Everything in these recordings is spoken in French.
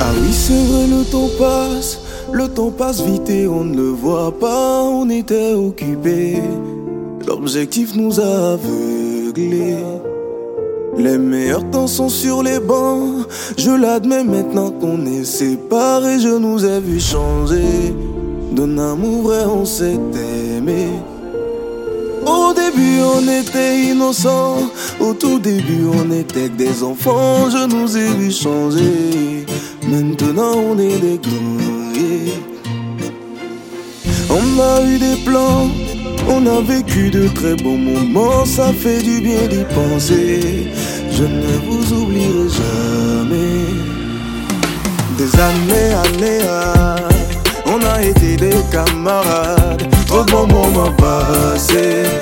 Ah oui, c'est vrai, le temps passe. Le temps passe vite et on ne le voit pas. On était occupés. L'objectif nous a aveuglés. Les meilleurs temps sont sur les bancs. Je l'admets maintenant qu'on est séparés. Je nous ai vu changer. D'un amour vrai, on s'est aimé. Au début, on était innocents. Au tout début, on était des enfants. Je nous ai vu changer. Maintenant, on est des grands. On a eu des plans. On a vécu de très bons moments. Ça fait du bien d'y penser. Je ne vous oublierai jamais. Des années, années, ah, on a été des camarades. Trop de bons moments passés.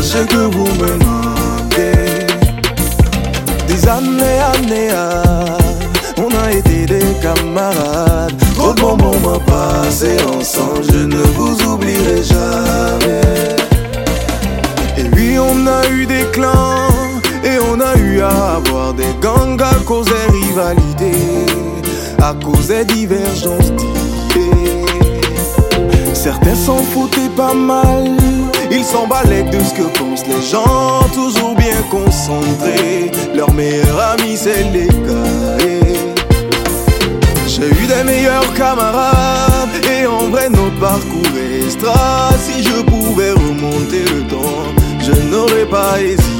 Sachez que vous me manquez. Des années, années, ah, on a été des camarades. Trop de bons moments passés ensemble. Je ne vous oublierai jamais. Et oui, on a eu des clans. Et on a eu à avoir des gangs à cause des rivalités, à cause des divergences. Certains s'en foutaient pas mal, ils s'emballaient de ce que pensent les gens, toujours bien concentrés. Leur meilleur ami, c'est les gars. J'ai eu des meilleurs camarades, et en vrai, notre parcours est extra. Si je pouvais remonter le temps, je n'aurais pas hésité.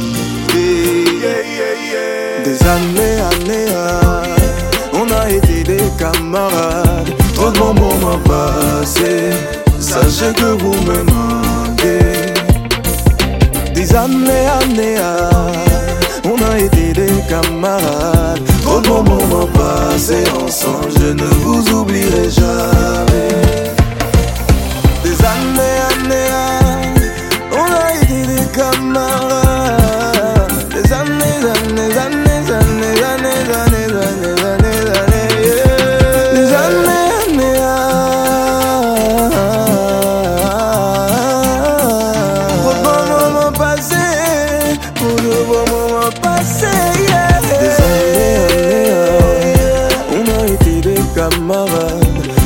Des années, années, on a été des camarades. Trop de moments passés, sachez que vous me manquez. Des années, années, on a été des camarades. Trop de moments passés ensemble, je ne vous oublierai jamais. Des années, années, on a été des camarades. mava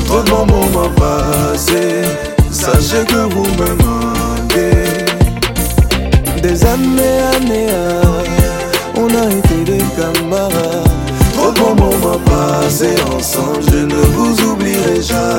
Todo mundo passé Sachez que vous me manquez. Des années, années ah, On a été des camarades. Trop bon moment passé ensemble Je ne vous oublierai jamais.